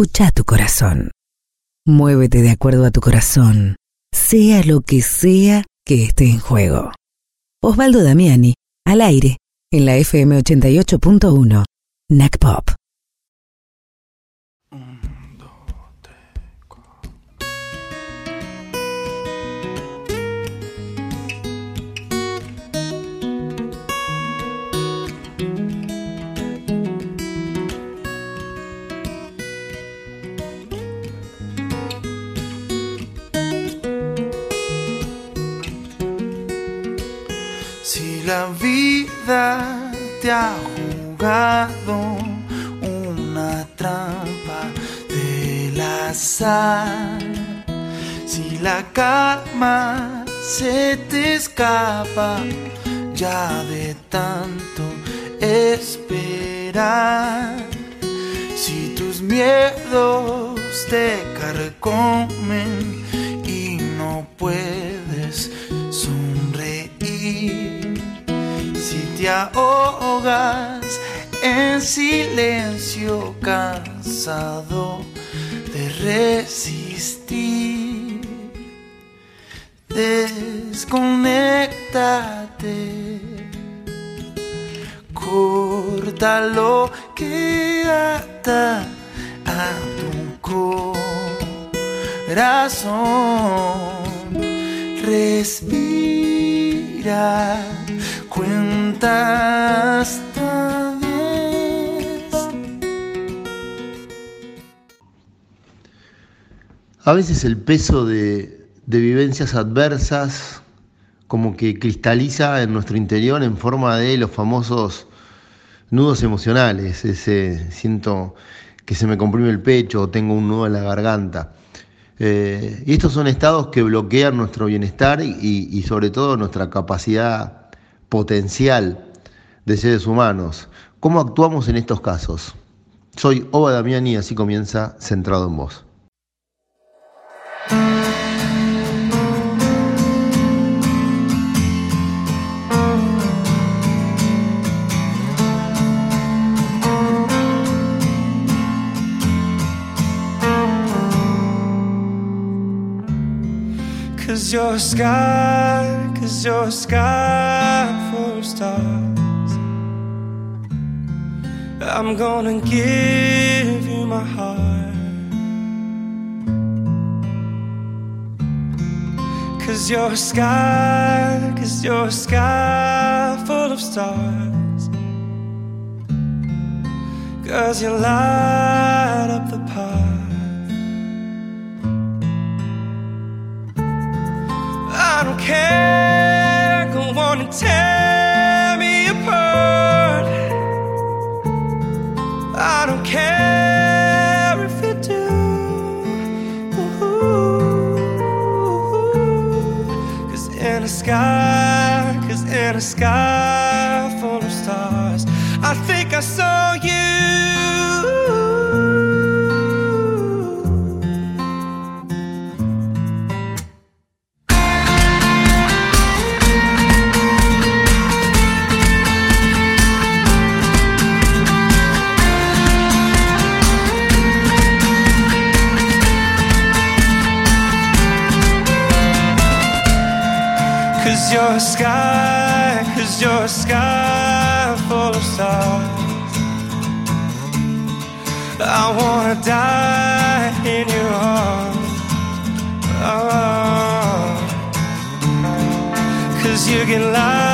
Escucha tu corazón. Muévete de acuerdo a tu corazón, sea lo que sea que esté en juego. Osvaldo Damiani, al aire, en la FM 88.1, NACPOP. Ha jugado una trampa del azar, si la calma se te escapa ya de tanto esperar, si tus miedos te carcomen y no puedes ahogas en silencio cansado de resistir, desconéctate, corta lo que ata a tu corazón. Respira, A veces el peso de, vivencias adversas como que cristaliza en nuestro interior en forma de los famosos nudos emocionales, ese siento que se me comprime el pecho o tengo un nudo en la garganta. Eh, y estos son estados que bloquean nuestro bienestar y sobre todo nuestra capacidad potencial de seres humanos. ¿Cómo actuamos en estos casos? Soy Oba Damiani y así comienza Centrado en Vos. You're a sky full of stars. I'm gonna give you my heart. Cause you're sky, cause you're sky full of stars. Cause you light up the path. I don't care, a sky full of stars, I think I saw you. Cause you're a sky, a sky full of stars. I wanna die in your arms. Oh. Cause you get lighter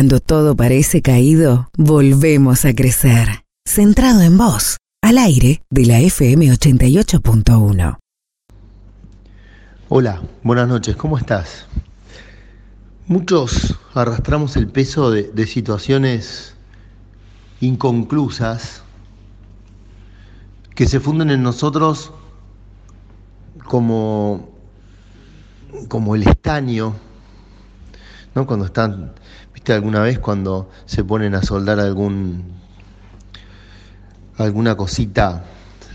Cuando todo parece caído, volvemos a crecer. Centrado en vos, al aire de la FM 88.1. Hola, buenas noches, ¿cómo estás? Muchos arrastramos el peso de, situaciones inconclusas que se funden en nosotros como, como el estaño, ¿no? Cuando están ¿Viste alguna vez cuando se ponen a soldar algún alguna cosita?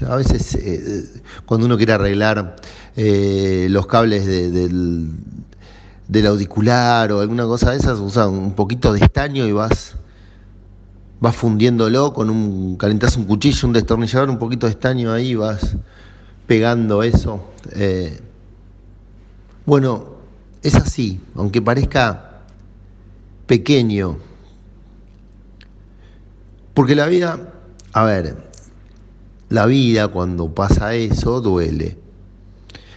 A veces eh, cuando uno quiere arreglar eh, los cables del, del, auricular o alguna cosa de esas, usa un poquito de estaño y vas vas fundiéndolo con un calentás un cuchillo, un destornillador, un poquito de estaño ahí, vas pegando eso. Eh, bueno, es así, aunque parezca pequeño. Porque la vida, a ver, la vida cuando pasa eso duele.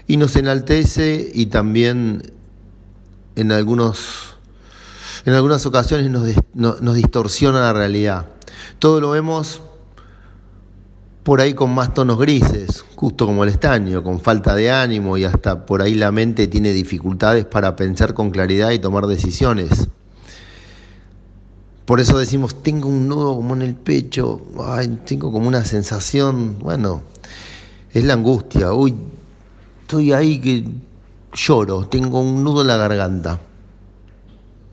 Y nos enaltece y también en algunos en algunas ocasiones nos, nos distorsiona la realidad. Todo lo vemos por ahí con más tonos grises, justo como el estaño, con falta de ánimo y hasta por ahí la mente tiene dificultades para pensar con claridad y tomar decisiones. Por eso decimos, tengo un nudo como en el pecho, tengo como una sensación, bueno, es la angustia, uy, estoy ahí que lloro, tengo un nudo en la garganta.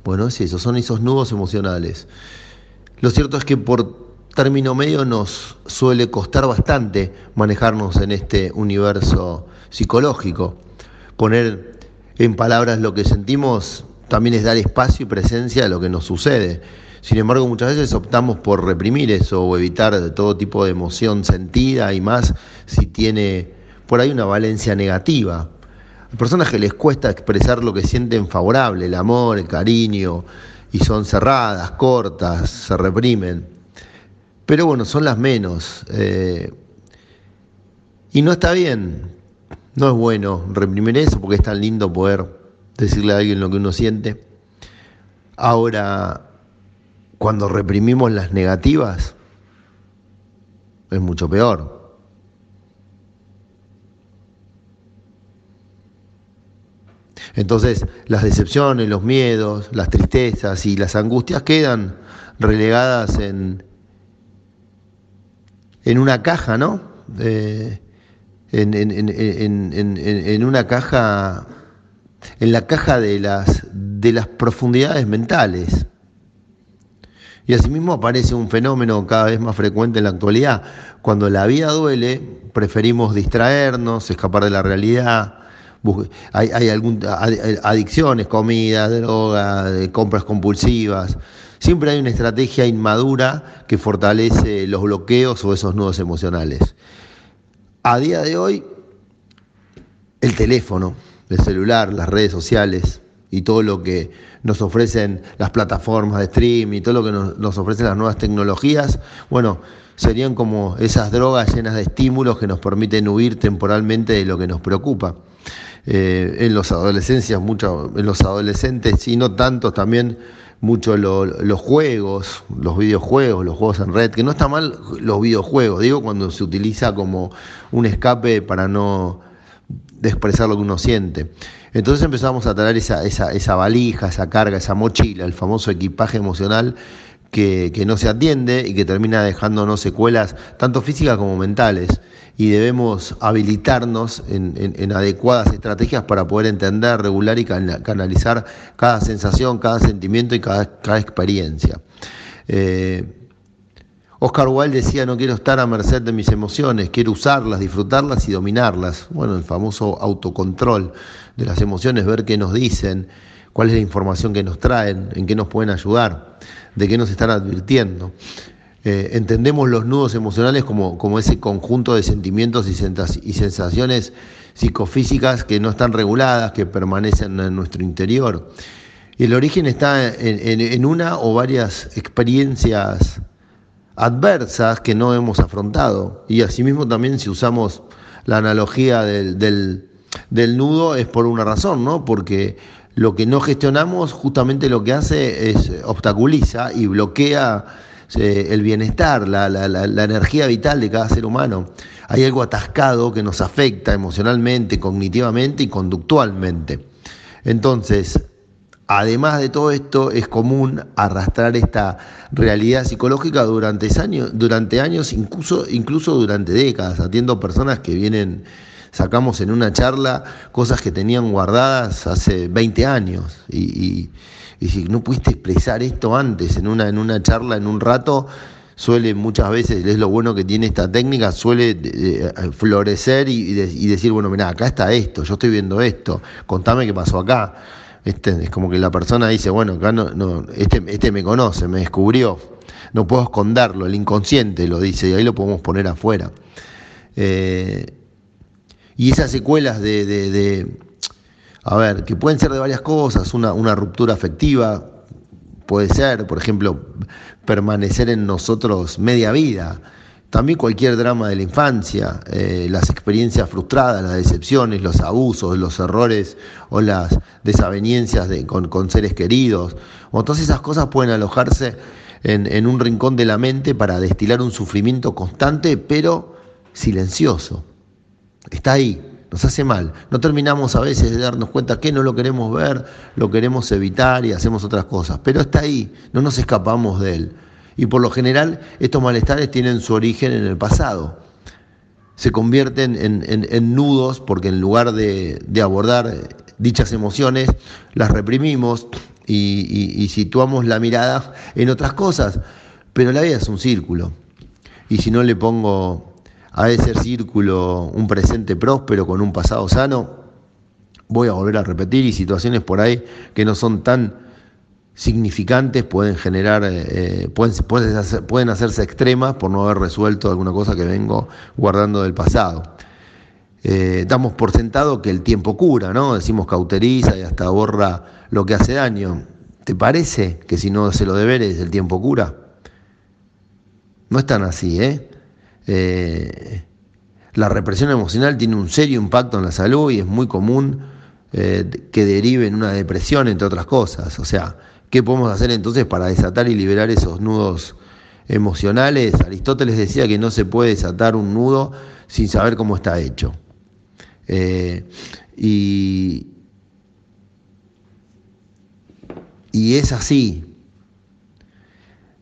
Bueno, es eso, son esos nudos emocionales. Lo cierto es que por término medio nos suele costar bastante manejarnos en este universo psicológico. Poner en palabras lo que sentimos también es dar espacio y presencia a lo que nos sucede. Sin embargo, muchas veces optamos por reprimir eso o evitar todo tipo de emoción sentida y más si tiene por ahí una valencia negativa. Hay personas que les cuesta expresar lo que sienten favorable, el amor, el cariño, y son cerradas, cortas, se reprimen. Pero bueno, son las menos. Eh, y no está bien, no es bueno reprimir eso porque es tan lindo poder decirle a alguien lo que uno siente. Ahora, cuando reprimimos las negativas, es mucho peor. Entonces, las decepciones, los miedos, las tristezas y las angustias quedan relegadas en, en una caja, ¿no? en, en, una caja, en la caja de las, de las profundidades mentales. Y asimismo aparece un fenómeno cada vez más frecuente en la actualidad. Cuando la vida duele, preferimos distraernos, escapar de la realidad. Hay, hay adicciones, comida, droga, compras compulsivas. Siempre hay una estrategia inmadura que fortalece los bloqueos o esos nudos emocionales. A día de hoy, el teléfono, el celular, las redes sociales, y todo lo que nos ofrecen las plataformas de stream y todo lo que nos, ofrecen las nuevas tecnologías, bueno, serían como esas drogas llenas de estímulos que nos permiten huir temporalmente de lo que nos preocupa. Eh, en los adolescencias, mucho, en los adolescentes y no tantos también mucho los juegos, los videojuegos, los juegos en red, que no está mal los videojuegos, digo cuando se utiliza como un escape para no expresar lo que uno siente. Entonces empezamos a traer esa, esa, esa valija, esa carga, esa mochila, el famoso equipaje emocional que, no se atiende y que termina dejándonos secuelas tanto físicas como mentales. Y debemos habilitarnos en, adecuadas estrategias para poder entender, regular y canalizar cada sensación, cada sentimiento y cada, cada experiencia. Eh, Oscar Wilde decía, no quiero estar a merced de mis emociones, quiero usarlas, disfrutarlas y dominarlas. Bueno, el famoso autocontrol de las emociones, ver qué nos dicen, cuál es la información que nos traen, en qué nos pueden ayudar, de qué nos están advirtiendo. Eh, entendemos los nudos emocionales como, como, ese conjunto de sentimientos y, sensaciones psicofísicas que no están reguladas, que permanecen en nuestro interior. El origen está en una o varias experiencias adversas que no hemos afrontado. Y asimismo también si usamos la analogía del, del, nudo es por una razón, ¿no? Porque lo que no gestionamos justamente lo que hace es obstaculiza y bloquea eh, el bienestar, la, la, energía vital de cada ser humano. Hay algo atascado que nos afecta emocionalmente, cognitivamente y conductualmente. Entonces, además de todo esto, es común arrastrar esta realidad psicológica durante años, durante años incluso, incluso durante décadas. Atiendo personas que vienen sacamos en una charla cosas que tenían guardadas hace 20 años y, si no pudiste expresar esto antes en una, en una charla, en un rato, suele muchas veces, es lo bueno que tiene esta técnica, suele eh, eh, florecer y, decir, bueno, mira, acá está esto, yo estoy viendo esto, contame qué pasó acá. Este, es como que la persona dice, bueno, acá no, no, este, este me conoce, me descubrió, no puedo esconderlo, el inconsciente lo dice y ahí lo podemos poner afuera. Eh, y esas secuelas de, a ver, que pueden ser de varias cosas, una, una ruptura afectiva, puede ser, por ejemplo, permanecer en nosotros media vida. También cualquier drama de la infancia, eh, las experiencias frustradas, las decepciones, los abusos, los errores o las desaveniencias de, con, con, seres queridos. O todas esas cosas pueden alojarse en, en un rincón de la mente para destilar un sufrimiento constante pero silencioso. Está ahí, nos hace mal. No terminamos a veces de darnos cuenta que no lo queremos ver, lo queremos evitar y hacemos otras cosas, pero está ahí, no nos escapamos de él. Y por lo general estos malestares tienen su origen en el pasado. Se convierten en, nudos porque en lugar de, abordar dichas emociones, las reprimimos y situamos la mirada en otras cosas. Pero la vida es un círculo. Y si no le pongo a ese círculo un presente próspero con un pasado sano, voy a volver a repetir y situaciones por ahí que no son tan significantes pueden generar, eh, pueden, pueden, hacerse extremas por no haber resuelto alguna cosa que vengo guardando del pasado. Eh, damos por sentado que el tiempo cura, ¿no? Decimos cauteriza y hasta borra lo que hace daño. ¿Te parece que si no se lo deberes el tiempo cura? No es tan así, ¿eh? Eh, la represión emocional tiene un serio impacto en la salud y es muy común eh, que derive en una depresión, entre otras cosas. O sea, ¿qué podemos hacer entonces para desatar y liberar esos nudos emocionales? Aristóteles decía que no se puede desatar un nudo sin saber cómo está hecho. Eh, y, y es así,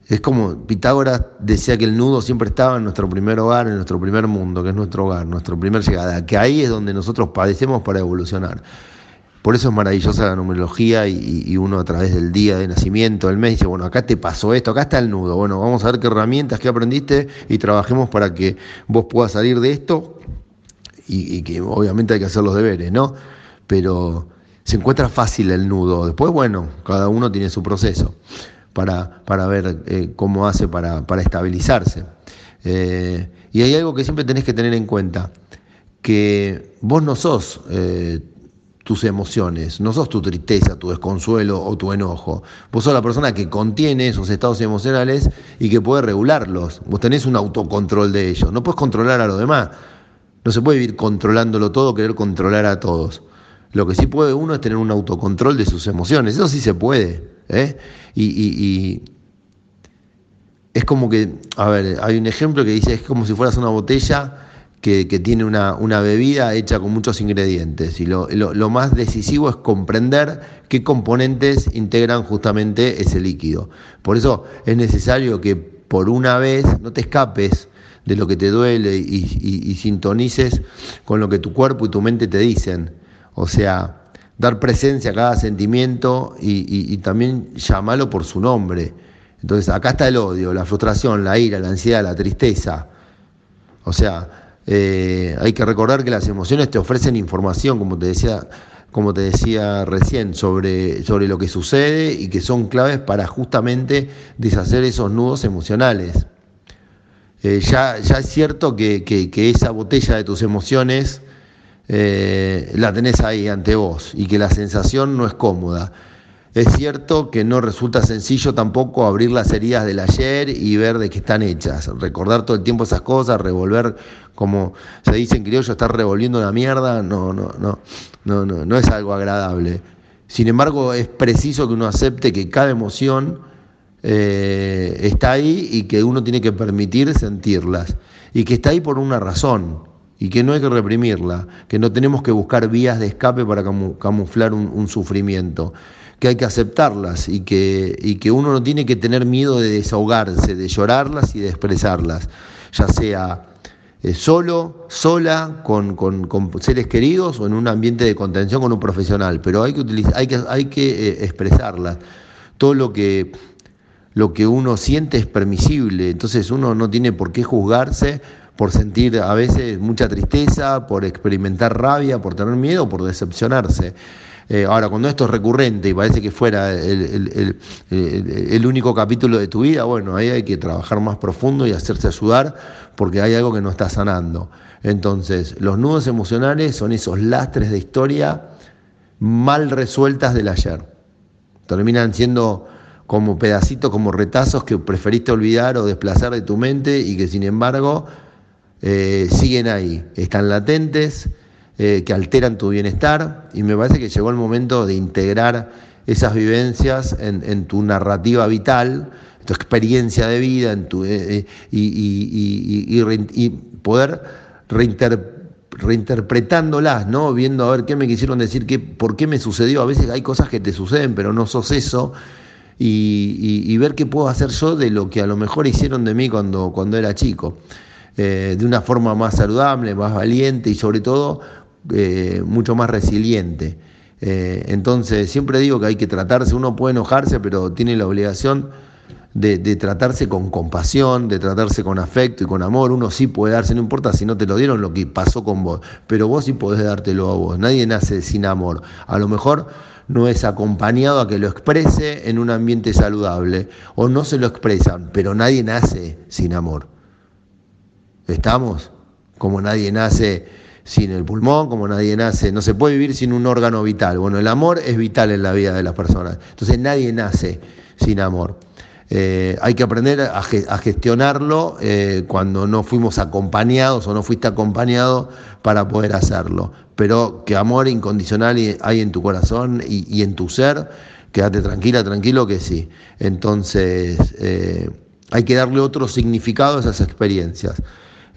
es como Pitágoras decía que el nudo siempre estaba en nuestro primer hogar, en nuestro primer mundo, que es nuestro hogar, nuestra primera llegada, que ahí es donde nosotros padecemos para evolucionar. Por eso es maravillosa la numerología y, uno a través del día de nacimiento, del mes, dice, bueno, acá te pasó esto, acá está el nudo, bueno, vamos a ver qué herramientas, qué aprendiste y trabajemos para que vos puedas salir de esto y, que obviamente hay que hacer los deberes, ¿no? Pero se encuentra fácil el nudo, después, bueno, cada uno tiene su proceso para, para ver eh, cómo hace para, para estabilizarse. Eh, y hay algo que siempre tenés que tener en cuenta, que vos no sos eh, tus emociones, no sos tu tristeza, tu desconsuelo o tu enojo. Vos sos la persona que contiene esos estados emocionales y que puede regularlos. Vos tenés un autocontrol de ellos. No puedes controlar a los demás. No se puede vivir controlándolo todo, querer controlar a todos. Lo que sí puede uno es tener un autocontrol de sus emociones. Eso sí se puede. ¿eh? Y, es como que, a ver, hay un ejemplo que dice, es como si fueras una botella que, tiene una, bebida hecha con muchos ingredientes. Y lo, más decisivo es comprender qué componentes integran justamente ese líquido. Por eso es necesario que por una vez no te escapes de lo que te duele y sintonices con lo que tu cuerpo y tu mente te dicen. O sea, dar presencia a cada sentimiento y, también llamarlo por su nombre. Entonces, acá está el odio, la frustración, la ira, la ansiedad, la tristeza. O sea, eh, hay que recordar que las emociones te ofrecen información, como te decía, como te decía recién, sobre, sobre lo que sucede y que son claves para justamente deshacer esos nudos emocionales. Eh, ya, ya es cierto que, que esa botella de tus emociones eh, la tenés ahí ante vos y que la sensación no es cómoda. Es cierto que no resulta sencillo tampoco abrir las heridas del ayer y ver de qué están hechas, recordar todo el tiempo esas cosas, revolver, como se dice en criollo, estar revolviendo la mierda, no, no, no, no, no, no es algo agradable. Sin embargo, es preciso que uno acepte que cada emoción eh, está ahí y que uno tiene que permitir sentirlas. Y que está ahí por una razón y que no hay que reprimirla, que no tenemos que buscar vías de escape para camuflar un, sufrimiento, que hay que aceptarlas y que, y que uno no tiene que tener miedo de desahogarse, de llorarlas y de expresarlas, ya sea eh, solo, sola, con, seres queridos o en un ambiente de contención con un profesional, pero hay que, utilizar, hay que, hay que eh, expresarlas. Todo lo que, lo que uno siente es permisible, entonces uno no tiene por qué juzgarse por sentir a veces mucha tristeza, por experimentar rabia, por tener miedo, por decepcionarse. Eh, ahora, cuando esto es recurrente y parece que fuera el, único capítulo de tu vida, bueno, ahí hay que trabajar más profundo y hacerse ayudar porque hay algo que no está sanando. Entonces, los nudos emocionales son esos lastres de historia mal resueltas del ayer. Terminan siendo como pedacitos, como retazos que preferiste olvidar o desplazar de tu mente y que sin embargo eh, siguen ahí, están latentes, eh, que alteran tu bienestar y me parece que llegó el momento de integrar esas vivencias en, tu narrativa vital, tu experiencia de vida en tu, eh, y, poder reinterpretándolas, ¿no? viendo a ver qué me quisieron decir, qué, por qué me sucedió. A veces hay cosas que te suceden, pero no sos eso. Y, ver qué puedo hacer yo de lo que a lo mejor hicieron de mí cuando, cuando era chico. Eh, de una forma más saludable, más valiente y sobre todo eh, mucho más resiliente. Eh, entonces, siempre digo que hay que tratarse, uno puede enojarse, pero tiene la obligación de, tratarse con compasión, de tratarse con afecto y con amor. Uno sí puede darse, no importa si no te lo dieron lo que pasó con vos, pero vos sí podés dártelo a vos. Nadie nace sin amor. A lo mejor no es acompañado a que lo exprese en un ambiente saludable o no se lo expresan, pero nadie nace sin amor. Estamos como nadie nace sin el pulmón, como nadie nace, no se puede vivir sin un órgano vital. Bueno, el amor es vital en la vida de las personas. Entonces nadie nace sin amor. Eh, hay que aprender a, gestionarlo eh, cuando no fuimos acompañados o no fuiste acompañado para poder hacerlo. Pero que amor incondicional hay en tu corazón y, en tu ser, quédate tranquila, tranquilo que sí. Entonces eh, hay que darle otro significado a esas experiencias.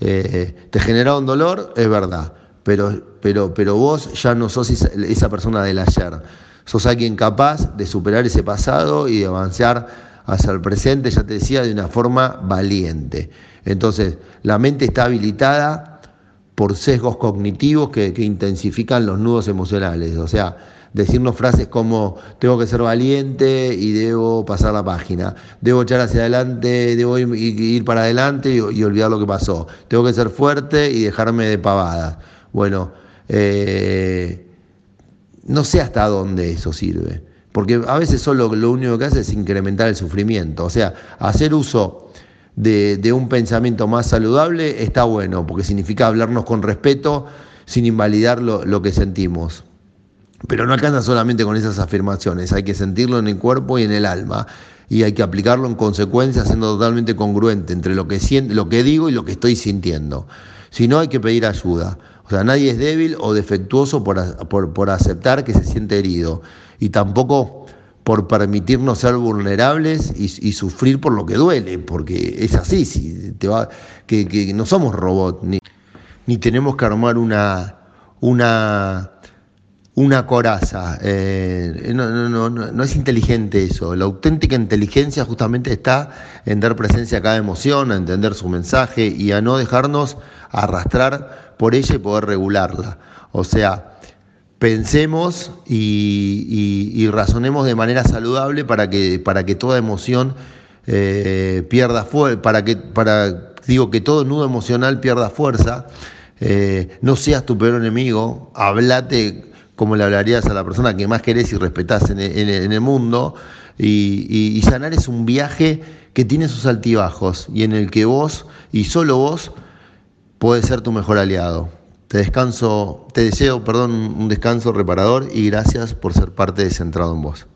Eh, te genera un dolor, es verdad, pero, pero, pero vos ya no sos esa, persona del ayer. Sos alguien capaz de superar ese pasado y de avanzar hacia el presente, ya te decía, de una forma valiente. Entonces, la mente está habilitada por sesgos cognitivos que, que intensifican los nudos emocionales. O sea, decirnos frases como tengo que ser valiente y debo pasar la página, debo echar hacia adelante, debo ir, para adelante y, olvidar lo que pasó, tengo que ser fuerte y dejarme de pavadas. Bueno, eh, no sé hasta dónde eso sirve, porque a veces solo lo único que hace es incrementar el sufrimiento, o sea, hacer uso de, un pensamiento más saludable está bueno, porque significa hablarnos con respeto sin invalidar lo que sentimos. Pero no alcanza solamente con esas afirmaciones, hay que sentirlo en el cuerpo y en el alma. Y hay que aplicarlo en consecuencia, siendo totalmente congruente entre lo que, lo que digo y lo que estoy sintiendo. Si no, hay que pedir ayuda. O sea, nadie es débil o defectuoso por, aceptar que se siente herido. Y tampoco por permitirnos ser vulnerables y, sufrir por lo que duele, porque es así, si te va, que, no somos robots, ni, ni tenemos que armar una, una una coraza. Eh, no, no, no, no, es inteligente eso. La auténtica inteligencia justamente está en dar presencia a cada emoción, a entender su mensaje y a no dejarnos arrastrar por ella y poder regularla. O sea, pensemos y, razonemos de manera saludable para que, para que toda emoción eh, pierda fuerza, para que, para, digo, que todo nudo emocional pierda fuerza. Eh, no seas tu peor enemigo, hablate como le hablarías a la persona que más querés y respetás en, el mundo. Y, sanar es un viaje que tiene sus altibajos y en el que vos y solo vos podés ser tu mejor aliado. Te descanso, te deseo, perdón, un descanso reparador y gracias por ser parte de Centrado en Vos.